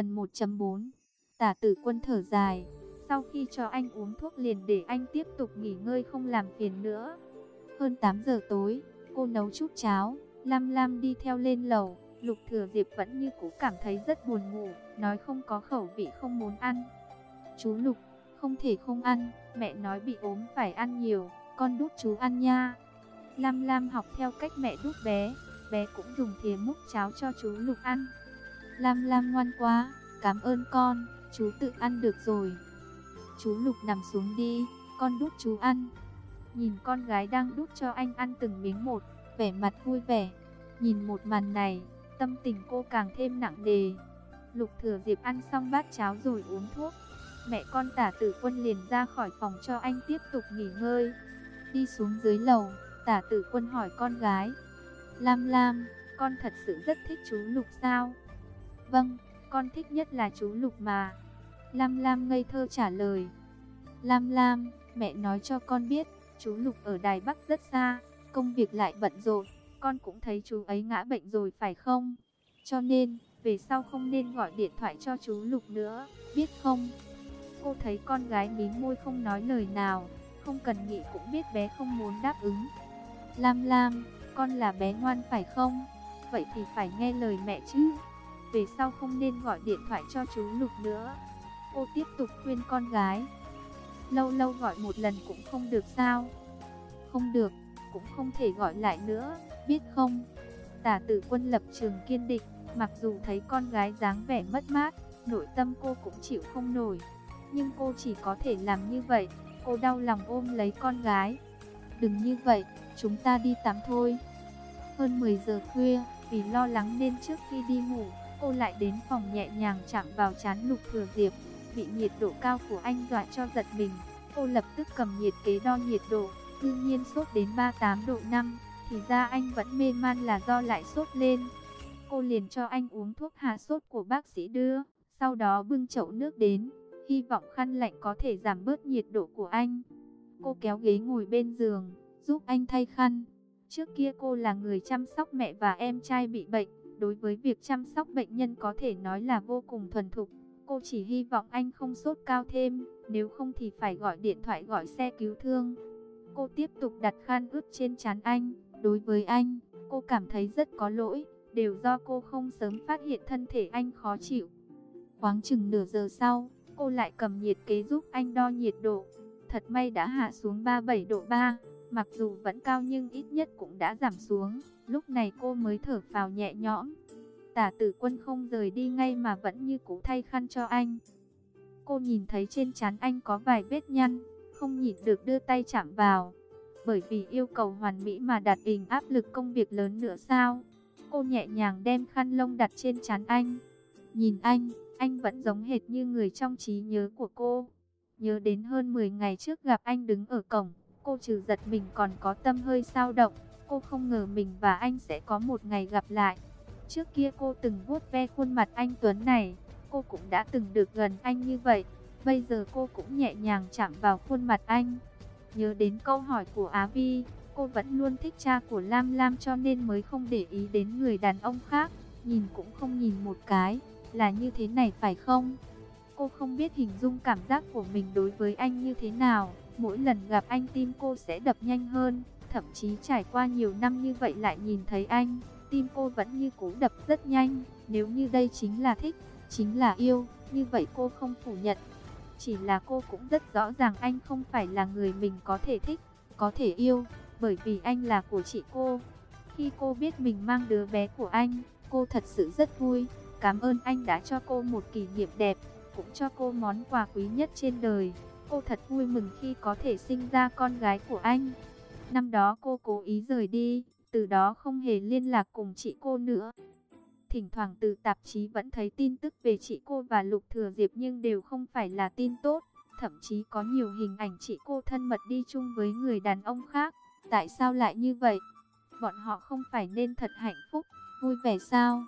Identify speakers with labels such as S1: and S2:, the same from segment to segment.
S1: Phần 1.4 Tả tử quân thở dài. Sau khi cho anh uống thuốc liền để anh tiếp tục nghỉ ngơi không làm phiền nữa. Hơn 8 giờ tối, cô nấu chút cháo. Lam Lam đi theo lên lầu. Lục Thừa Diệp vẫn như cũ cảm thấy rất buồn ngủ. Nói không có khẩu vị không muốn ăn. Chú Lục, không thể không ăn. Mẹ nói bị ốm phải ăn nhiều. Con đút chú ăn nha. Lam Lam học theo cách mẹ đút bé. Bé cũng dùng thìa múc cháo cho chú Lục ăn. Lam Lam ngoan quá, cảm ơn con, chú tự ăn được rồi. Chú Lục nằm xuống đi, con đút chú ăn. Nhìn con gái đang đút cho anh ăn từng miếng một, vẻ mặt vui vẻ. Nhìn một màn này, tâm tình cô càng thêm nặng nề. Lục thừa dịp ăn xong bát cháo rồi uống thuốc. Mẹ con tả tử quân liền ra khỏi phòng cho anh tiếp tục nghỉ ngơi. Đi xuống dưới lầu, tả tử quân hỏi con gái. Lam Lam, con thật sự rất thích chú Lục sao? Vâng, con thích nhất là chú Lục mà. Lam Lam ngây thơ trả lời. Lam Lam, mẹ nói cho con biết, chú Lục ở Đài Bắc rất xa, công việc lại bận rộn, con cũng thấy chú ấy ngã bệnh rồi phải không? Cho nên, về sau không nên gọi điện thoại cho chú Lục nữa, biết không? Cô thấy con gái mím môi không nói lời nào, không cần nghĩ cũng biết bé không muốn đáp ứng. Lam Lam, con là bé ngoan phải không? Vậy thì phải nghe lời mẹ chứ. Về sau không nên gọi điện thoại cho chú Lục nữa. Cô tiếp tục khuyên con gái. Lâu lâu gọi một lần cũng không được sao? Không được, cũng không thể gọi lại nữa, biết không? Tả tử quân lập trường kiên định, mặc dù thấy con gái dáng vẻ mất mát, nội tâm cô cũng chịu không nổi. Nhưng cô chỉ có thể làm như vậy, cô đau lòng ôm lấy con gái. Đừng như vậy, chúng ta đi tắm thôi. Hơn 10 giờ khuya, vì lo lắng nên trước khi đi ngủ, cô lại đến phòng nhẹ nhàng chạm vào chán lục thừa diệp. Bị nhiệt độ cao của anh dọa cho giật mình, cô lập tức cầm nhiệt kế đo nhiệt độ, đương nhiên sốt đến 38 độ 5, thì ra anh vẫn mê man là do lại sốt lên. Cô liền cho anh uống thuốc hạ sốt của bác sĩ đưa, sau đó bưng chậu nước đến, hy vọng khăn lạnh có thể giảm bớt nhiệt độ của anh. Cô kéo ghế ngồi bên giường, giúp anh thay khăn. Trước kia cô là người chăm sóc mẹ và em trai bị bệnh, đối với việc chăm sóc bệnh nhân có thể nói là vô cùng thuần thục. Cô chỉ hy vọng anh không sốt cao thêm, nếu không thì phải gọi điện thoại gọi xe cứu thương. Cô tiếp tục đặt khăn ướt trên trán anh, đối với anh, cô cảm thấy rất có lỗi, đều do cô không sớm phát hiện thân thể anh khó chịu. Khoáng chừng nửa giờ sau, cô lại cầm nhiệt kế giúp anh đo nhiệt độ. Thật may đã hạ xuống 37 độ 3. Mặc dù vẫn cao nhưng ít nhất cũng đã giảm xuống, lúc này cô mới thở phào nhẹ nhõm. Tả tử quân không rời đi ngay mà vẫn như cũ thay khăn cho anh. Cô nhìn thấy trên trán anh có vài vết nhăn, không nhịn được đưa tay chạm vào. Bởi vì yêu cầu hoàn mỹ mà đặt hình áp lực công việc lớn nữa sao? Cô nhẹ nhàng đem khăn lông đặt trên trán anh. Nhìn anh, anh vẫn giống hệt như người trong trí nhớ của cô. Nhớ đến hơn 10 ngày trước gặp anh đứng ở cổng, Cô trừ giật mình còn có tâm hơi sao động. Cô không ngờ mình và anh sẽ có một ngày gặp lại. Trước kia cô từng vuốt ve khuôn mặt anh Tuấn này. Cô cũng đã từng được gần anh như vậy. Bây giờ cô cũng nhẹ nhàng chạm vào khuôn mặt anh. Nhớ đến câu hỏi của Á Vi, cô vẫn luôn thích cha của Lam Lam cho nên mới không để ý đến người đàn ông khác. Nhìn cũng không nhìn một cái, là như thế này phải không? Cô không biết hình dung cảm giác của mình đối với anh như thế nào. Mỗi lần gặp anh tim cô sẽ đập nhanh hơn, thậm chí trải qua nhiều năm như vậy lại nhìn thấy anh, tim cô vẫn như cũ đập rất nhanh. Nếu như đây chính là thích, chính là yêu, như vậy cô không phủ nhận. Chỉ là cô cũng rất rõ ràng anh không phải là người mình có thể thích, có thể yêu, bởi vì anh là của chị cô. Khi cô biết mình mang đứa bé của anh, cô thật sự rất vui. Cảm ơn anh đã cho cô một kỷ niệm đẹp, cũng cho cô món quà quý nhất trên đời. Cô thật vui mừng khi có thể sinh ra con gái của anh. Năm đó cô cố ý rời đi, từ đó không hề liên lạc cùng chị cô nữa. Thỉnh thoảng từ tạp chí vẫn thấy tin tức về chị cô và Lục Thừa Diệp nhưng đều không phải là tin tốt. Thậm chí có nhiều hình ảnh chị cô thân mật đi chung với người đàn ông khác. Tại sao lại như vậy? Bọn họ không phải nên thật hạnh phúc, vui vẻ sao?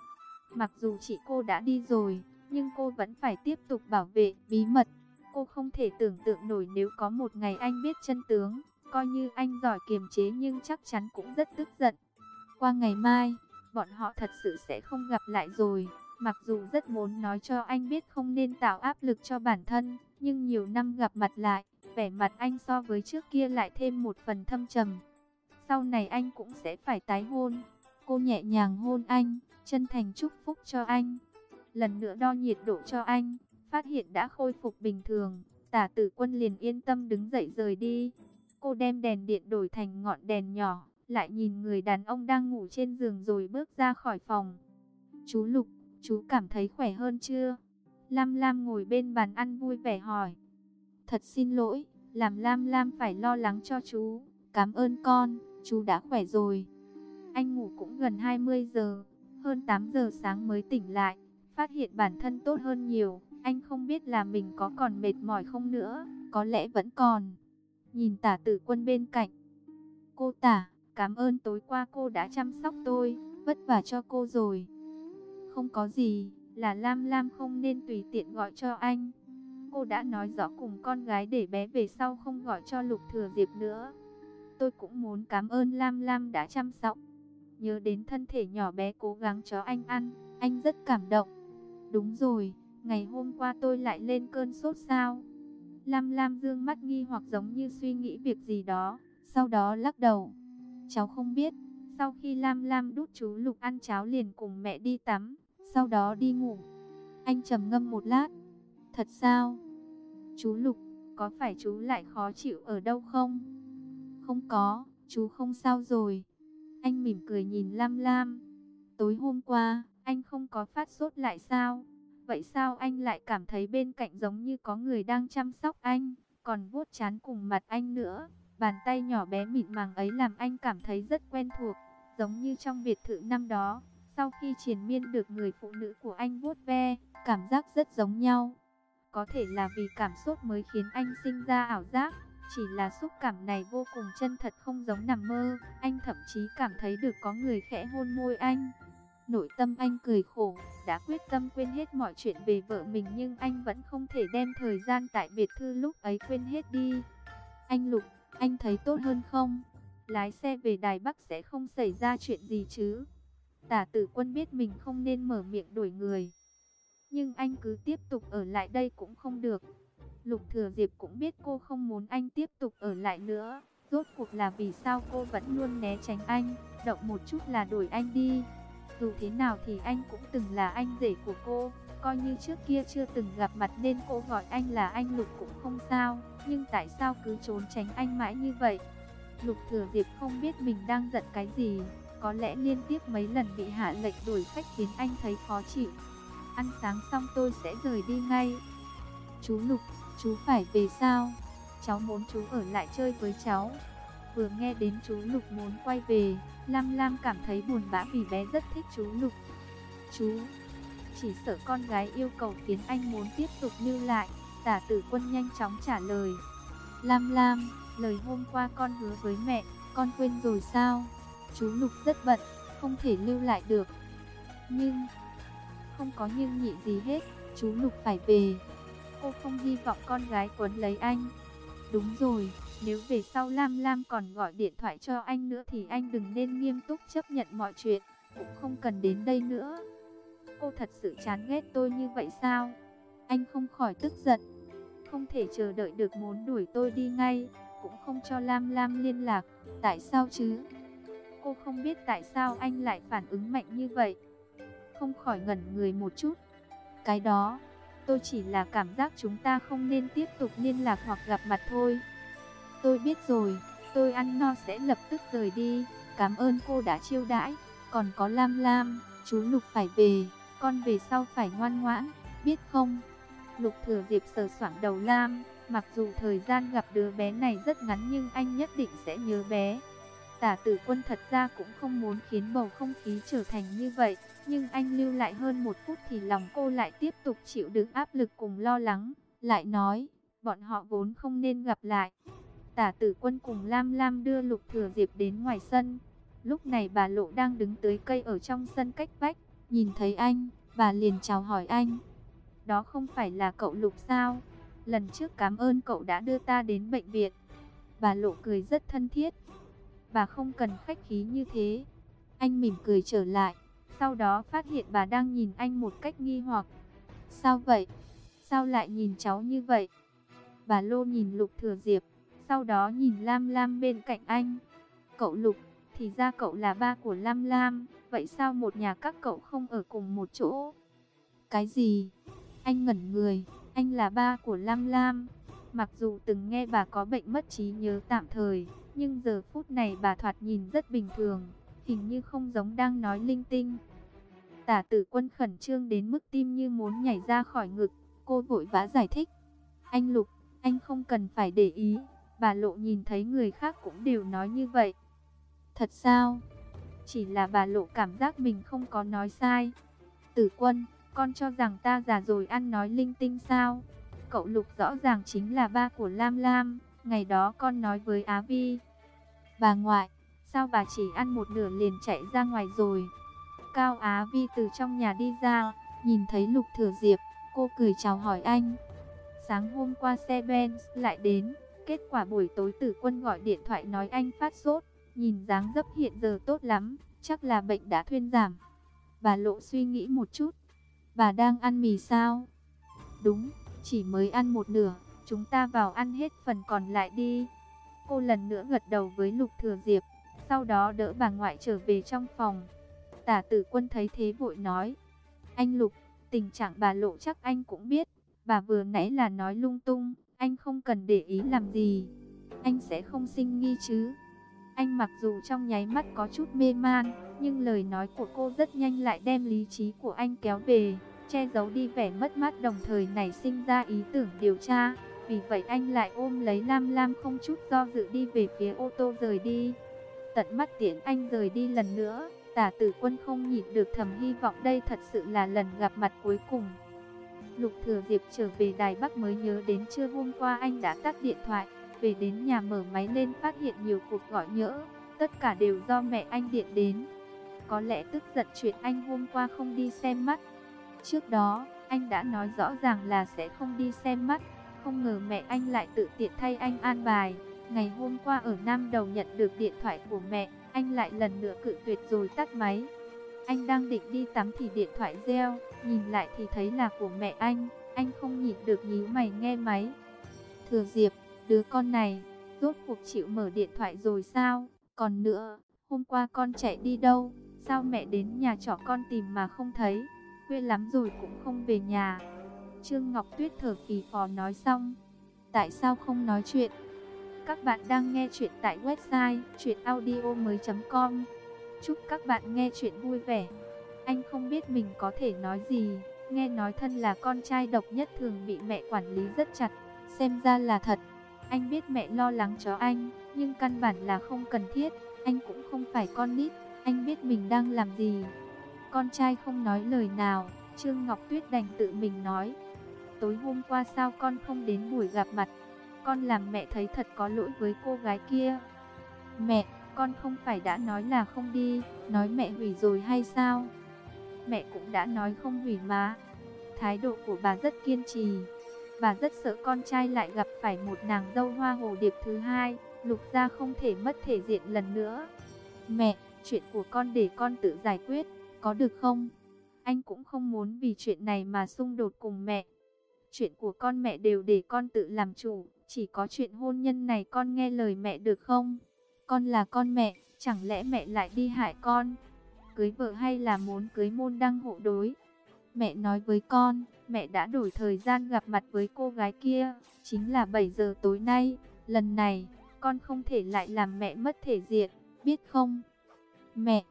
S1: Mặc dù chị cô đã đi rồi, nhưng cô vẫn phải tiếp tục bảo vệ bí mật. Cô không thể tưởng tượng nổi nếu có một ngày anh biết chân tướng, coi như anh giỏi kiềm chế nhưng chắc chắn cũng rất tức giận. Qua ngày mai, bọn họ thật sự sẽ không gặp lại rồi, Mặc dù rất muốn nói cho anh biết không nên tạo áp lực cho bản thân, nhưng nhiều năm gặp mặt lại, vẻ mặt anh so với trước kia lại thêm một phần thâm trầm. Sau này anh cũng sẽ phải tái hôn. Cô nhẹ nhàng hôn anh, chân thành chúc phúc cho anh. Lần nữa đo nhiệt độ cho anh, phát hiện đã khôi phục bình thường. Tả tử quân liền yên tâm đứng dậy rời đi. Cô đem đèn điện đổi thành ngọn đèn nhỏ, lại nhìn người đàn ông đang ngủ trên giường rồi bước ra khỏi phòng. Chú Lục, chú cảm thấy khỏe hơn chưa? Lam Lam ngồi bên bàn ăn vui vẻ hỏi. Thật xin lỗi, làm Lam Lam phải lo lắng cho chú. Cảm ơn con, chú đã khỏe rồi. Anh ngủ cũng gần 20 giờ, hơn 8 giờ sáng mới tỉnh lại, phát hiện bản thân tốt hơn nhiều. Anh không biết là mình có còn mệt mỏi không nữa, có lẽ vẫn còn. Nhìn tả tử quân bên cạnh. Cô tả, cảm ơn tối qua cô đã chăm sóc tôi, vất vả cho cô rồi. Không có gì, là Lam Lam không nên tùy tiện gọi cho anh. Cô đã nói rõ cùng con gái để bé về sau không gọi cho Lục Thừa Diệp nữa. Tôi cũng muốn cảm ơn Lam Lam đã chăm sóc. Nhớ đến thân thể nhỏ bé cố gắng cho anh ăn, anh rất cảm động. Đúng rồi, ngày hôm qua tôi lại lên cơn sốt sao. Lam Lam dương mắt nghi hoặc giống như suy nghĩ việc gì đó, sau đó lắc đầu. Cháu không biết, sau khi Lam Lam đút chú Lục ăn cháo liền cùng mẹ đi tắm, sau đó đi ngủ. Anh trầm ngâm một lát. Thật sao? Chú Lục, có phải chú lại khó chịu ở đâu không? Không có, chú không sao rồi. Anh mỉm cười nhìn Lam Lam. Tối hôm qua, anh không có phát sốt lại sao? Vậy sao anh lại cảm thấy bên cạnh giống như có người đang chăm sóc anh, còn vuốt chán cùng mặt anh nữa? Bàn tay nhỏ bé mịn màng ấy làm anh cảm thấy rất quen thuộc, giống như trong biệt thự năm đó. Sau khi triền miên được người phụ nữ của anh vuốt ve, cảm giác rất giống nhau. Có thể là vì cảm xúc mới khiến anh sinh ra ảo giác. Chỉ là xúc cảm này vô cùng chân thật không giống nằm mơ. Anh thậm chí cảm thấy được có người khẽ hôn môi anh. Nội tâm anh cười khổ, đã quyết tâm quên hết mọi chuyện về vợ mình nhưng anh vẫn không thể đem thời gian tại biệt thư lúc ấy quên hết đi. Anh Lục, anh thấy tốt hơn không? Lái xe về Đài Bắc sẽ không xảy ra chuyện gì chứ? Tả tử quân biết mình không nên mở miệng đổi người. Nhưng anh cứ tiếp tục ở lại đây cũng không được. Lục Thừa Diệp cũng biết cô không muốn anh tiếp tục ở lại nữa. Rốt cuộc là vì sao cô vẫn luôn né tránh anh, động một chút là đuổi anh đi. Dù thế nào thì anh cũng từng là anh rể của cô, coi như trước kia chưa từng gặp mặt nên cô gọi anh là anh Lục cũng không sao. Nhưng tại sao cứ trốn tránh anh mãi như vậy? Lục Thừa Diệp không biết mình đang giận cái gì, có lẽ liên tiếp mấy lần bị hạ lệnh đuổi khách khiến anh thấy khó chịu. Ăn sáng xong tôi sẽ rời đi ngay. Chú Lục, chú phải về sao? Cháu muốn chú ở lại chơi với cháu. Vừa nghe đến chú Lục muốn quay về, Lam Lam cảm thấy buồn bã vì bé rất thích chú Lục. Chú, chỉ sợ con gái yêu cầu khiến anh muốn tiếp tục lưu lại. Tả tử quân nhanh chóng trả lời. Lam Lam, lời hôm qua con hứa với mẹ, con quên rồi sao? Chú Lục rất bận, không thể lưu lại được. Nhưng, không có nhưng nhị gì hết, chú Lục phải về. Cô không hy vọng con gái quấn lấy anh. Đúng rồi, nếu về sau Lam Lam còn gọi điện thoại cho anh nữa thì anh đừng nên nghiêm túc chấp nhận mọi chuyện, cũng không cần đến đây nữa. Cô thật sự chán ghét tôi như vậy sao? Anh không khỏi tức giận. Không thể chờ đợi được muốn đuổi tôi đi ngay, cũng không cho Lam Lam liên lạc. Tại sao chứ? Cô không biết tại sao anh lại phản ứng mạnh như vậy. Không khỏi ngẩn người một chút. Cái đó, tôi chỉ là cảm giác chúng ta không nên tiếp tục liên lạc hoặc gặp mặt thôi. Tôi biết rồi, tôi ăn no sẽ lập tức rời đi. Cảm ơn cô đã chiêu đãi. Còn có Lam Lam, chú Lục phải về, con về sau phải ngoan ngoãn, biết không? Lục thừa dịp sờ soảng đầu Lam, mặc dù thời gian gặp đứa bé này rất ngắn nhưng anh nhất định sẽ nhớ bé. Tả tử quân thật ra cũng không muốn khiến bầu không khí trở thành như vậy, nhưng anh lưu lại hơn một phút thì lòng cô lại tiếp tục chịu đựng áp lực cùng lo lắng, lại nói, bọn họ vốn không nên gặp lại. Tả tử quân cùng Lam Lam đưa Lục Thừa Diệp đến ngoài sân. Lúc này bà Lộ đang đứng tới cây ở trong sân cách vách, nhìn thấy anh, bà liền chào hỏi anh. Đó không phải là cậu Lục sao? Lần trước cảm ơn cậu đã đưa ta đến bệnh viện. Bà Lộ cười rất thân thiết. Bà không cần khách khí như thế. Anh mỉm cười trở lại. Sau đó phát hiện bà đang nhìn anh một cách nghi hoặc. Sao vậy? Sao lại nhìn cháu như vậy? Bà Lô nhìn Lục Thừa Diệp, sau đó nhìn Lam Lam bên cạnh anh. Cậu Lục, thì ra cậu là ba của Lam Lam, vậy sao một nhà các cậu không ở cùng một chỗ? Cái gì? Anh ngẩn người, anh là ba của Lam Lam. Mặc dù từng nghe bà có bệnh mất trí nhớ tạm thời, nhưng giờ phút này bà thoạt nhìn rất bình thường, hình như không giống đang nói linh tinh. Tả tử quân khẩn trương đến mức tim như muốn nhảy ra khỏi ngực, cô vội vã giải thích. Anh Lục, anh không cần phải để ý, bà Lộ nhìn thấy người khác cũng đều nói như vậy. Thật sao? Chỉ là bà Lộ cảm giác mình không có nói sai. Tử quân, con cho rằng ta già rồi ăn nói linh tinh sao? Cậu Lục rõ ràng chính là ba của Lam Lam, ngày đó con nói với Á Vi. Bà ngoại, sao bà chỉ ăn một nửa liền chạy ra ngoài rồi? Cao Á Vi từ trong nhà đi ra, nhìn thấy Lục Thừa Diệp, cô cười chào hỏi anh. Sáng hôm qua xe Benz lại đến, kết quả buổi tối tử quân gọi điện thoại nói anh phát sốt, nhìn dáng dấp hiện giờ tốt lắm, chắc là bệnh đã thuyên giảm. Bà Lộ suy nghĩ một chút, bà đang ăn mì sao? Đúng, chỉ mới ăn một nửa, chúng ta vào ăn hết phần còn lại đi. Cô lần nữa gật đầu với Lục Thừa Diệp, sau đó đỡ bà ngoại trở về trong phòng. Tả tử quân thấy thế vội nói, anh Lục, tình trạng bà Lộ chắc anh cũng biết, bà vừa nãy là nói lung tung, anh không cần để ý làm gì, anh sẽ không sinh nghi chứ. Anh mặc dù trong nháy mắt có chút mê man, nhưng lời nói của cô rất nhanh lại đem lý trí của anh kéo về che giấu đi vẻ mất mát đồng thời nảy sinh ra ý tưởng điều tra. Vì vậy anh lại ôm lấy Lam Lam không chút do dự đi về phía ô tô rời đi. Tận mắt tiễn anh rời đi lần nữa, tả tử quân không nhịn được thầm hy vọng đây thật sự là lần gặp mặt cuối cùng. Lục Thừa Diệp trở về Đài Bắc mới nhớ đến trưa hôm qua anh đã tắt điện thoại, về đến nhà mở máy lên phát hiện nhiều cuộc gọi nhỡ, tất cả đều do mẹ anh điện đến. Có lẽ tức giận chuyện anh hôm qua không đi xem mắt, Trước đó, anh đã nói rõ ràng là sẽ không đi xem mắt, không ngờ mẹ anh lại tự tiện thay anh an bài. Ngày hôm qua ở Nam Đầu nhận được điện thoại của mẹ, anh lại lần nữa cự tuyệt rồi tắt máy. Anh đang định đi tắm thì điện thoại reo, nhìn lại thì thấy là của mẹ anh, anh không nhịn được nhíu mày nghe máy. Thừa Diệp, đứa con này, rốt cuộc chịu mở điện thoại rồi sao? Còn nữa, hôm qua con chạy đi đâu? Sao mẹ đến nhà trọ con tìm mà không thấy? khuya lắm rồi cũng không về nhà. Trương Ngọc Tuyết thở phì phò nói xong. Tại sao không nói chuyện? Các bạn đang nghe chuyện tại website chuyenaudio.com Chúc các bạn nghe chuyện vui vẻ. Anh không biết mình có thể nói gì. Nghe nói thân là con trai độc nhất thường bị mẹ quản lý rất chặt. Xem ra là thật. Anh biết mẹ lo lắng cho anh, nhưng căn bản là không cần thiết. Anh cũng không phải con nít. Anh biết mình đang làm gì. Con trai không nói lời nào, Trương Ngọc Tuyết đành tự mình nói. Tối hôm qua sao con không đến buổi gặp mặt? Con làm mẹ thấy thật có lỗi với cô gái kia. Mẹ, con không phải đã nói là không đi, nói mẹ hủy rồi hay sao? Mẹ cũng đã nói không hủy mà. Thái độ của bà rất kiên trì. Bà rất sợ con trai lại gặp phải một nàng dâu hoa hồ điệp thứ hai, lục gia không thể mất thể diện lần nữa. Mẹ, chuyện của con để con tự giải quyết có được không? Anh cũng không muốn vì chuyện này mà xung đột cùng mẹ. Chuyện của con mẹ đều để con tự làm chủ, chỉ có chuyện hôn nhân này con nghe lời mẹ được không? Con là con mẹ, chẳng lẽ mẹ lại đi hại con? Cưới vợ hay là muốn cưới môn đăng hộ đối? Mẹ nói với con, mẹ đã đổi thời gian gặp mặt với cô gái kia, chính là 7 giờ tối nay. Lần này, con không thể lại làm mẹ mất thể diện, biết không? Mẹ,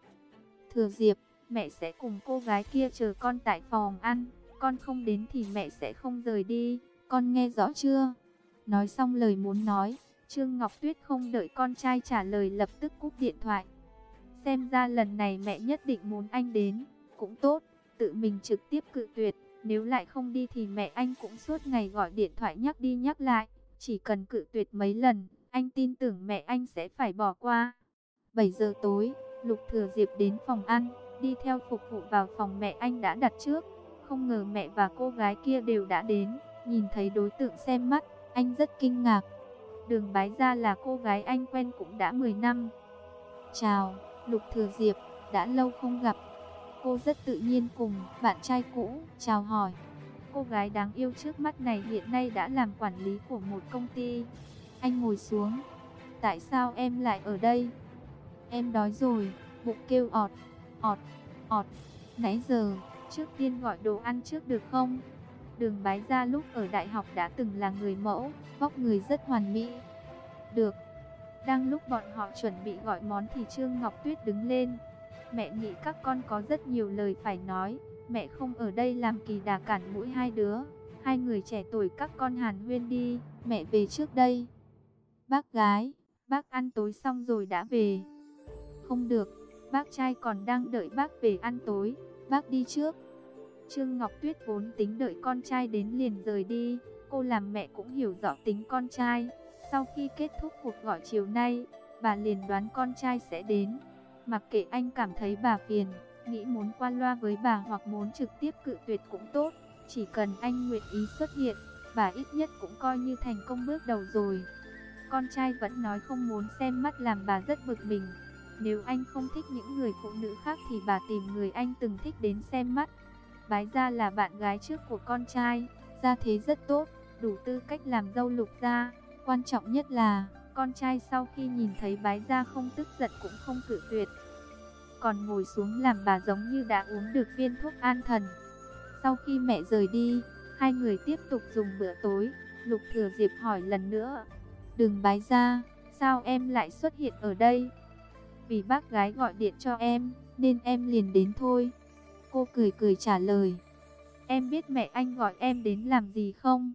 S1: thừa diệp, mẹ sẽ cùng cô gái kia chờ con tại phòng ăn, con không đến thì mẹ sẽ không rời đi, con nghe rõ chưa? Nói xong lời muốn nói, Trương Ngọc Tuyết không đợi con trai trả lời lập tức cúp điện thoại. Xem ra lần này mẹ nhất định muốn anh đến, cũng tốt, tự mình trực tiếp cự tuyệt, nếu lại không đi thì mẹ anh cũng suốt ngày gọi điện thoại nhắc đi nhắc lại, chỉ cần cự tuyệt mấy lần, anh tin tưởng mẹ anh sẽ phải bỏ qua. 7 giờ tối, Lục Thừa Diệp đến phòng ăn, đi theo phục vụ vào phòng mẹ anh đã đặt trước. Không ngờ mẹ và cô gái kia đều đã đến, nhìn thấy đối tượng xem mắt, anh rất kinh ngạc. Đường bái ra là cô gái anh quen cũng đã 10 năm. Chào, Lục Thừa Diệp, đã lâu không gặp. Cô rất tự nhiên cùng bạn trai cũ chào hỏi. Cô gái đáng yêu trước mắt này hiện nay đã làm quản lý của một công ty. Anh ngồi xuống. Tại sao em lại ở đây? Em đói rồi, bụng kêu ọt, ọt, ọt. Nãy giờ, trước tiên gọi đồ ăn trước được không? Đường bái ra lúc ở đại học đã từng là người mẫu, vóc người rất hoàn mỹ. Được. Đang lúc bọn họ chuẩn bị gọi món thì Trương Ngọc Tuyết đứng lên. Mẹ nghĩ các con có rất nhiều lời phải nói. Mẹ không ở đây làm kỳ đà cản mũi hai đứa. Hai người trẻ tuổi các con hàn huyên đi. Mẹ về trước đây. Bác gái, bác ăn tối xong rồi đã về. Không được, bác trai còn đang đợi bác về ăn tối. Bác đi trước. Trương Ngọc Tuyết vốn tính đợi con trai đến liền rời đi. Cô làm mẹ cũng hiểu rõ tính con trai. Sau khi kết thúc cuộc gọi chiều nay, bà liền đoán con trai sẽ đến. Mặc kệ anh cảm thấy bà phiền, nghĩ muốn qua loa với bà hoặc muốn trực tiếp cự tuyệt cũng tốt. Chỉ cần anh nguyện ý xuất hiện, bà ít nhất cũng coi như thành công bước đầu rồi. Con trai vẫn nói không muốn xem mắt làm bà rất bực mình. Nếu anh không thích những người phụ nữ khác thì bà tìm người anh từng thích đến xem mắt. Bái gia là bạn gái trước của con trai, gia thế rất tốt, đủ tư cách làm dâu lục gia. Quan trọng nhất là, con trai sau khi nhìn thấy bái gia không tức giận cũng không cự tuyệt. Còn ngồi xuống làm bà giống như đã uống được viên thuốc an thần. Sau khi mẹ rời đi, hai người tiếp tục dùng bữa tối. Lục thừa diệp hỏi lần nữa. Đừng bái gia, sao em lại xuất hiện ở đây? Vì bác gái gọi điện cho em, nên em liền đến thôi. Cô cười cười trả lời. Em biết mẹ anh gọi em đến làm gì không?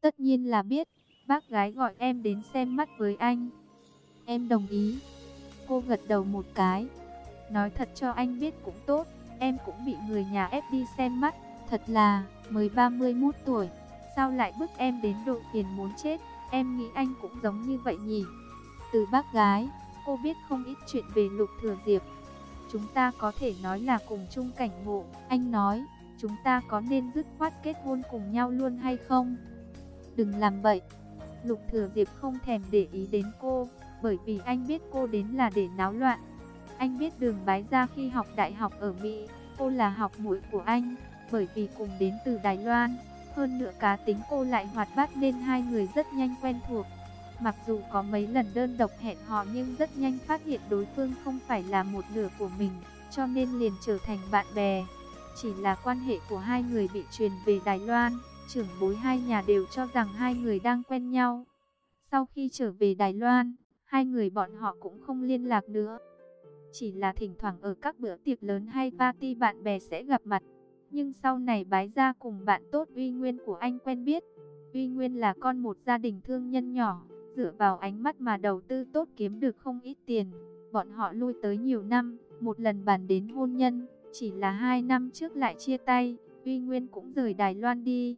S1: Tất nhiên là biết. Bác gái gọi em đến xem mắt với anh. Em đồng ý. Cô gật đầu một cái. Nói thật cho anh biết cũng tốt. Em cũng bị người nhà ép đi xem mắt. Thật là, mới 31 tuổi. Sao lại bức em đến độ phiền muốn chết. Em nghĩ anh cũng giống như vậy nhỉ. Từ bác gái, cô biết không ít chuyện về lục thừa diệp. Chúng ta có thể nói là cùng chung cảnh ngộ. Anh nói, chúng ta có nên dứt khoát kết hôn cùng nhau luôn hay không? Đừng làm vậy. Lục Thừa Diệp không thèm để ý đến cô, bởi vì anh biết cô đến là để náo loạn. Anh biết đường bái ra khi học đại học ở Mỹ, cô là học muội của anh, bởi vì cùng đến từ Đài Loan. Hơn nữa cá tính cô lại hoạt bát nên hai người rất nhanh quen thuộc. Mặc dù có mấy lần đơn độc hẹn hò nhưng rất nhanh phát hiện đối phương không phải là một nửa của mình, cho nên liền trở thành bạn bè. Chỉ là quan hệ của hai người bị truyền về Đài Loan trưởng bối hai nhà đều cho rằng hai người đang quen nhau. Sau khi trở về Đài Loan, hai người bọn họ cũng không liên lạc nữa. Chỉ là thỉnh thoảng ở các bữa tiệc lớn hay party bạn bè sẽ gặp mặt. Nhưng sau này bái ra cùng bạn tốt Uy Nguyên của anh quen biết. Uy Nguyên là con một gia đình thương nhân nhỏ, dựa vào ánh mắt mà đầu tư tốt kiếm được không ít tiền. Bọn họ lui tới nhiều năm, một lần bàn đến hôn nhân, chỉ là hai năm trước lại chia tay, Uy Nguyên cũng rời Đài Loan đi.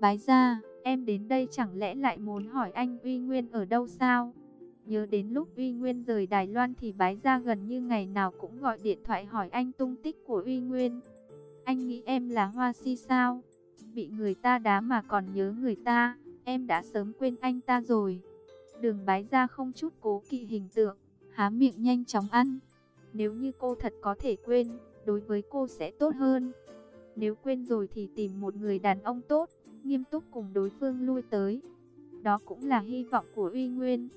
S1: Bái ra, em đến đây chẳng lẽ lại muốn hỏi anh Uy Nguyên ở đâu sao? Nhớ đến lúc Uy Nguyên rời Đài Loan thì bái ra gần như ngày nào cũng gọi điện thoại hỏi anh tung tích của Uy Nguyên. Anh nghĩ em là hoa si sao? Bị người ta đá mà còn nhớ người ta, em đã sớm quên anh ta rồi. Đường bái ra không chút cố kỵ hình tượng, há miệng nhanh chóng ăn. Nếu như cô thật có thể quên, đối với cô sẽ tốt hơn. Nếu quên rồi thì tìm một người đàn ông tốt, nghiêm túc cùng đối phương lui tới. Đó cũng là hy vọng của Uy Nguyên.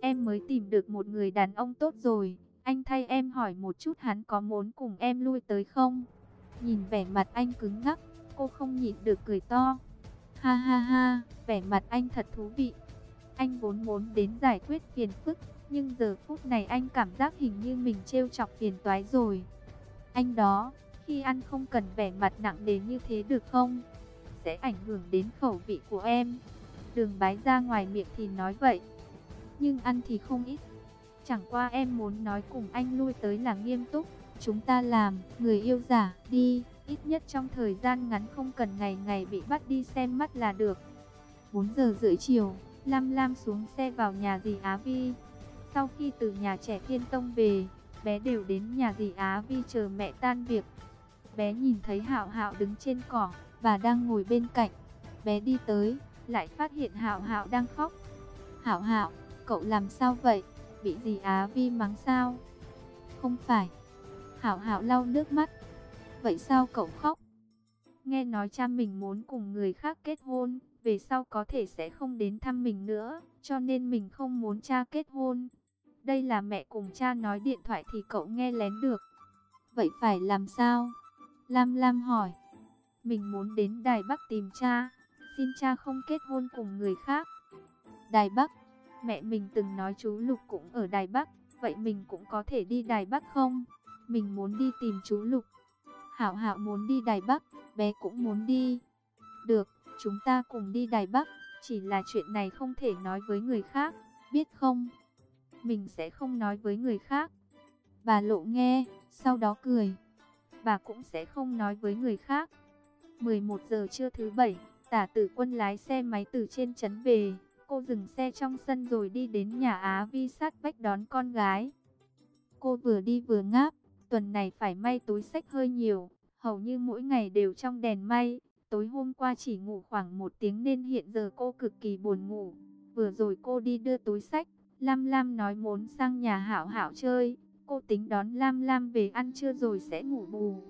S1: Em mới tìm được một người đàn ông tốt rồi, anh thay em hỏi một chút hắn có muốn cùng em lui tới không? Nhìn vẻ mặt anh cứng ngắc, cô không nhịn được cười to. Ha ha ha, vẻ mặt anh thật thú vị. Anh vốn muốn đến giải quyết phiền phức, nhưng giờ phút này anh cảm giác hình như mình trêu chọc phiền toái rồi. Anh đó, khi ăn không cần vẻ mặt nặng nề như thế được không? sẽ ảnh hưởng đến khẩu vị của em. Đường bái ra ngoài miệng thì nói vậy, nhưng ăn thì không ít. Chẳng qua em muốn nói cùng anh lui tới là nghiêm túc, chúng ta làm người yêu giả đi, ít nhất trong thời gian ngắn không cần ngày ngày bị bắt đi xem mắt là được. 4 giờ rưỡi chiều, Lam Lam xuống xe vào nhà dì Á Vi. Sau khi từ nhà trẻ Thiên Tông về, bé đều đến nhà dì Á Vi chờ mẹ tan việc. Bé nhìn thấy Hạo Hạo đứng trên cỏ, và đang ngồi bên cạnh. Bé đi tới, lại phát hiện Hạo Hạo đang khóc. Hạo Hạo, cậu làm sao vậy? Bị gì Á Vi mắng sao? Không phải. Hạo Hạo lau nước mắt, Vậy sao cậu khóc? Nghe nói cha mình muốn cùng người khác kết hôn, về sau có thể sẽ không đến thăm mình nữa, cho nên mình không muốn cha kết hôn. Đây là mẹ cùng cha nói điện thoại thì cậu nghe lén được. Vậy phải làm sao? Lam Lam hỏi. Mình muốn đến Đài Bắc tìm cha, xin cha không kết hôn cùng người khác. Đài Bắc, mẹ mình từng nói chú Lục cũng ở Đài Bắc, vậy mình cũng có thể đi Đài Bắc không? Mình muốn đi tìm chú Lục. Hảo Hảo muốn đi Đài Bắc, bé cũng muốn đi. Được, chúng ta cùng đi Đài Bắc, chỉ là chuyện này không thể nói với người khác, biết không? Mình sẽ không nói với người khác. Bà lộ nghe, sau đó cười. Bà cũng sẽ không nói với người khác. 11 giờ trưa thứ bảy, tả tử quân lái xe máy từ trên trấn về. Cô dừng xe trong sân rồi đi đến nhà Á Vi sát vách đón con gái. Cô vừa đi vừa ngáp, tuần này phải may túi sách hơi nhiều, hầu như mỗi ngày đều trong đèn may. Tối hôm qua chỉ ngủ khoảng một tiếng nên hiện giờ cô cực kỳ buồn ngủ. Vừa rồi cô đi đưa túi sách, Lam Lam nói muốn sang nhà Hảo Hảo chơi. Cô tính đón Lam Lam về ăn trưa rồi sẽ ngủ bù.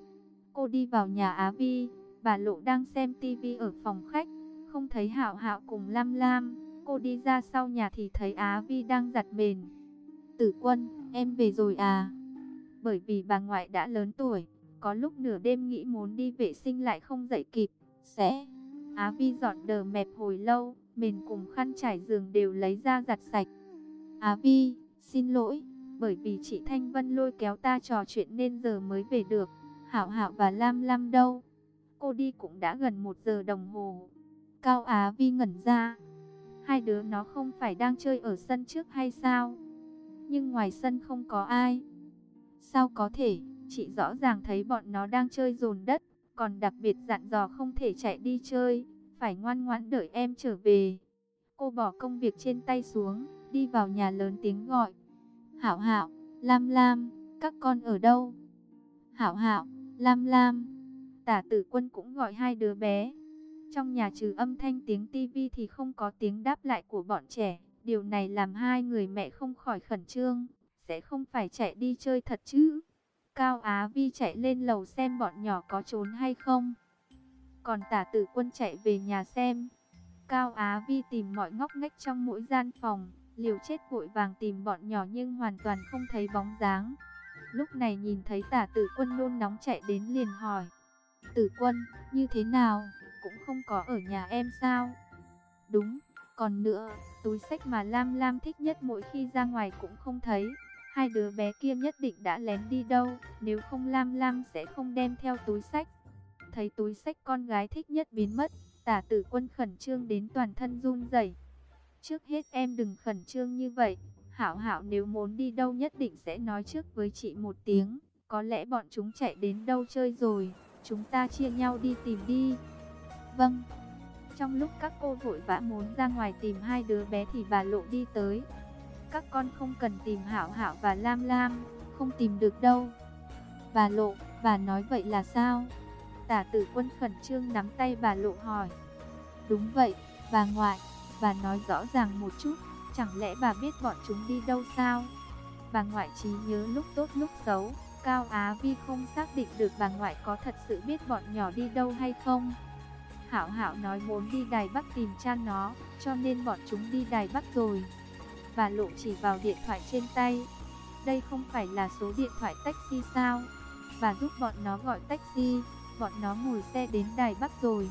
S1: Cô đi vào nhà Á Vi, bà Lộ đang xem tivi ở phòng khách, không thấy Hạo Hạo cùng Lam Lam. Cô đi ra sau nhà thì thấy Á Vi đang giặt mền. Tử quân, em về rồi à? Bởi vì bà ngoại đã lớn tuổi, có lúc nửa đêm nghĩ muốn đi vệ sinh lại không dậy kịp, sẽ. Á Vi dọn đờ mẹp hồi lâu, mền cùng khăn trải giường đều lấy ra giặt sạch. Á Vi, xin lỗi, bởi vì chị Thanh Vân lôi kéo ta trò chuyện nên giờ mới về được. Hảo Hảo và Lam Lam đâu? Cô đi cũng đã gần một giờ đồng hồ. Cao Á Vi ngẩn ra. Hai đứa nó không phải đang chơi ở sân trước hay sao? Nhưng ngoài sân không có ai. Sao có thể? Chị rõ ràng thấy bọn nó đang chơi dồn đất. Còn đặc biệt dặn dò không thể chạy đi chơi. Phải ngoan ngoãn đợi em trở về. Cô bỏ công việc trên tay xuống. Đi vào nhà lớn tiếng gọi. Hảo Hảo, Lam Lam, các con ở đâu? Hảo Hảo, Lam Lam. Tả tử quân cũng gọi hai đứa bé. Trong nhà trừ âm thanh tiếng tivi thì không có tiếng đáp lại của bọn trẻ. Điều này làm hai người mẹ không khỏi khẩn trương. Sẽ không phải chạy đi chơi thật chứ? Cao Á Vi chạy lên lầu xem bọn nhỏ có trốn hay không. Còn tả tử quân chạy về nhà xem. Cao Á Vi tìm mọi ngóc ngách trong mỗi gian phòng. Liều chết vội vàng tìm bọn nhỏ nhưng hoàn toàn không thấy bóng dáng. Lúc này nhìn thấy tả tử quân nôn nóng chạy đến liền hỏi. Tử quân, như thế nào? Cũng không có ở nhà em sao? Đúng, còn nữa, túi sách mà Lam Lam thích nhất mỗi khi ra ngoài cũng không thấy. Hai đứa bé kia nhất định đã lén đi đâu, nếu không Lam Lam sẽ không đem theo túi sách. Thấy túi sách con gái thích nhất biến mất, tả tử quân khẩn trương đến toàn thân run rẩy. Trước hết em đừng khẩn trương như vậy. Hảo Hảo nếu muốn đi đâu nhất định sẽ nói trước với chị một tiếng. Có lẽ bọn chúng chạy đến đâu chơi rồi. Chúng ta chia nhau đi tìm đi. Vâng. Trong lúc các cô vội vã muốn ra ngoài tìm hai đứa bé thì bà Lộ đi tới. Các con không cần tìm Hảo Hảo và Lam Lam. Không tìm được đâu. Bà Lộ, bà nói vậy là sao? Tả tử quân khẩn trương nắm tay bà Lộ hỏi. Đúng vậy, bà ngoại bà nói rõ ràng một chút, chẳng lẽ bà biết bọn chúng đi đâu sao? Bà ngoại trí nhớ lúc tốt lúc xấu, Cao Á Vi không xác định được bà ngoại có thật sự biết bọn nhỏ đi đâu hay không. Hảo Hảo nói muốn đi Đài Bắc tìm cha nó, cho nên bọn chúng đi Đài Bắc rồi. Bà Lộ chỉ vào điện thoại trên tay. Đây không phải là số điện thoại taxi sao? Bà giúp bọn nó gọi taxi, bọn nó ngồi xe đến Đài Bắc rồi.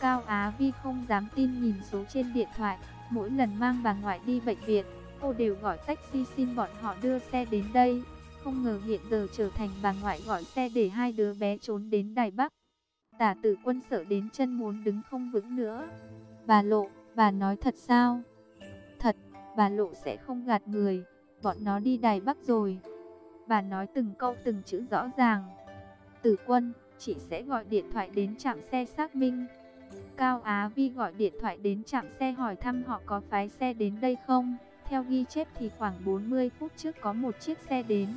S1: Cao Á Vi không dám tin nhìn số trên điện thoại, mỗi lần mang bà ngoại đi bệnh viện, cô đều gọi taxi xin bọn họ đưa xe đến đây. Không ngờ hiện giờ trở thành bà ngoại gọi xe để hai đứa bé trốn đến Đài Bắc. Tả tử quân sợ đến chân muốn đứng không vững nữa. Bà Lộ, bà nói thật sao? Thật, bà Lộ sẽ không gạt người, bọn nó đi Đài Bắc rồi. Bà nói từng câu từng chữ rõ ràng. Tử quân, chị sẽ gọi điện thoại đến trạm xe xác minh. Cao Á Vi gọi điện thoại đến trạm xe hỏi thăm họ có phái xe đến đây không. Theo ghi chép thì khoảng 40 phút trước có một chiếc xe đến.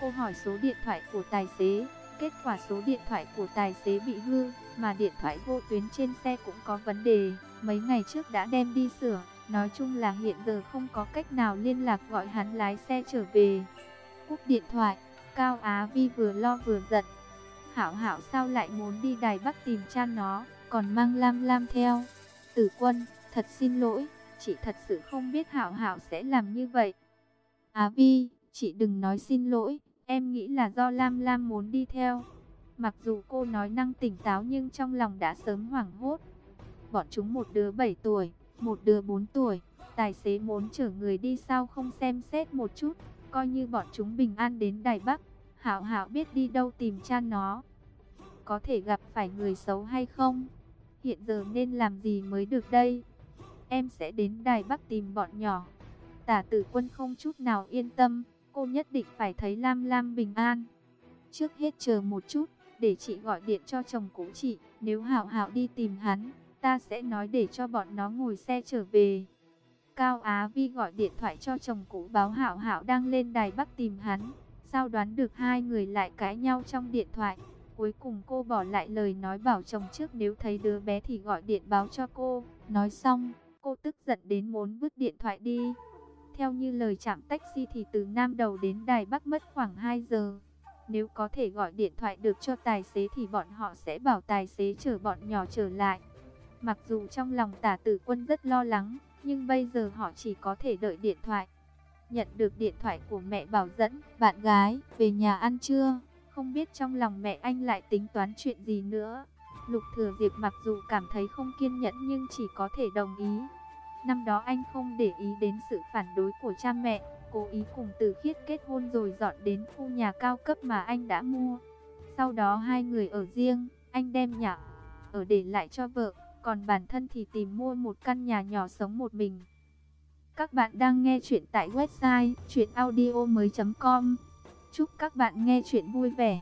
S1: Cô hỏi số điện thoại của tài xế. Kết quả số điện thoại của tài xế bị hư, mà điện thoại vô tuyến trên xe cũng có vấn đề. Mấy ngày trước đã đem đi sửa. Nói chung là hiện giờ không có cách nào liên lạc gọi hắn lái xe trở về. Cúp điện thoại, Cao Á Vi vừa lo vừa giận. Hảo Hảo sao lại muốn đi Đài Bắc tìm cha nó, còn mang Lam Lam theo. Tử quân, thật xin lỗi, chị thật sự không biết Hảo Hảo sẽ làm như vậy. Á Vi, chị đừng nói xin lỗi, em nghĩ là do Lam Lam muốn đi theo. Mặc dù cô nói năng tỉnh táo nhưng trong lòng đã sớm hoảng hốt. Bọn chúng một đứa 7 tuổi, một đứa 4 tuổi, tài xế muốn chở người đi sao không xem xét một chút, coi như bọn chúng bình an đến Đài Bắc. Hảo Hảo biết đi đâu tìm cha nó. Có thể gặp phải người xấu hay không? Hiện giờ nên làm gì mới được đây? Em sẽ đến Đài Bắc tìm bọn nhỏ. Tả tử quân không chút nào yên tâm, cô nhất định phải thấy Lam Lam bình an. Trước hết chờ một chút, để chị gọi điện cho chồng cũ chị, nếu Hảo Hảo đi tìm hắn, ta sẽ nói để cho bọn nó ngồi xe trở về. Cao Á Vi gọi điện thoại cho chồng cũ báo Hảo Hảo đang lên đài Bắc tìm hắn. Sao đoán được hai người lại cãi nhau trong điện thoại. Cuối cùng cô bỏ lại lời nói bảo chồng trước nếu thấy đứa bé thì gọi điện báo cho cô. Nói xong, cô tức giận đến muốn vứt điện thoại đi. Theo như lời chạm taxi thì từ Nam Đầu đến Đài Bắc mất khoảng 2 giờ. Nếu có thể gọi điện thoại được cho tài xế thì bọn họ sẽ bảo tài xế chở bọn nhỏ trở lại. Mặc dù trong lòng tả tử quân rất lo lắng, nhưng bây giờ họ chỉ có thể đợi điện thoại. Nhận được điện thoại của mẹ bảo dẫn, bạn gái, về nhà ăn trưa. Không biết trong lòng mẹ anh lại tính toán chuyện gì nữa. Lục Thừa Diệp mặc dù cảm thấy không kiên nhẫn nhưng chỉ có thể đồng ý. Năm đó anh không để ý đến sự phản đối của cha mẹ, cố ý cùng Từ Khiết kết hôn rồi dọn đến khu nhà cao cấp mà anh đã mua. Sau đó hai người ở riêng, anh đem nhà ở để lại cho vợ, còn bản thân thì tìm mua một căn nhà nhỏ sống một mình. Các bạn đang nghe chuyện tại website chuyenaudio.com Chúc các bạn nghe chuyện vui vẻ.